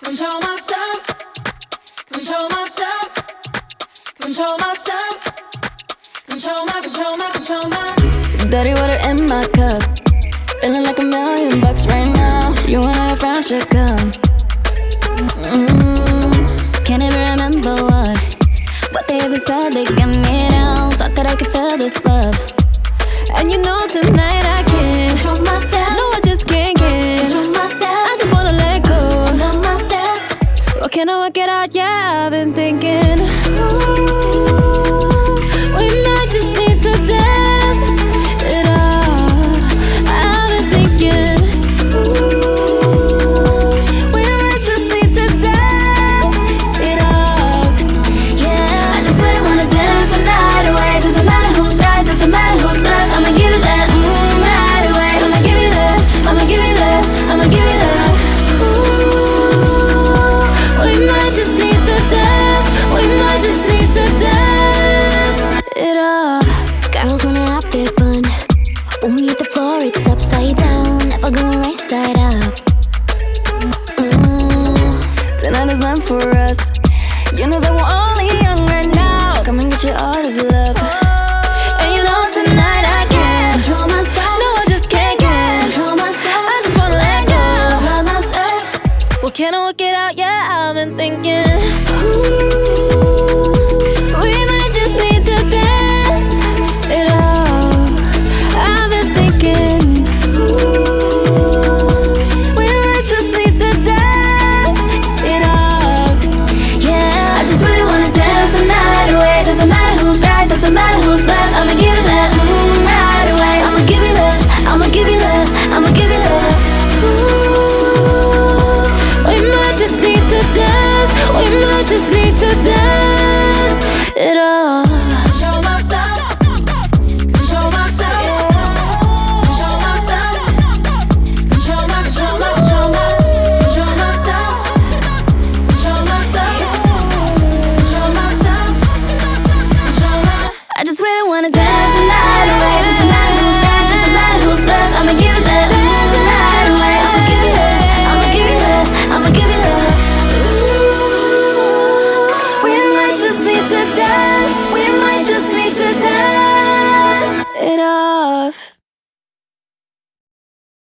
Control myself. Control myself. Control myself. Control my, control my, control my. Dirty water in my cup. Feeling like a million bucks right now. You and I friends should come. Mm, can't even remember what what they ever said. They got me down. Thought that I could feel this love. And you know tonight I can I work it out? Yeah, I've been thinking. Upside down. Never going right side up. Mm, Tonight is meant for us. You know that we're only young right now. Come and get your all this love. And you know tonight I can't. Control myself. No, I just can't get. Control myself. I just wanna let go. Love myself. Well, can I work it out? Yeah, I've been thinking. We just really wanna Dance the night away. Doesn't matter who's right, doesn't matter who's left. I'ma give you that. Dance the night away. I'ma give you that. I'ma give you that. I'ma give you that. We might just need to dance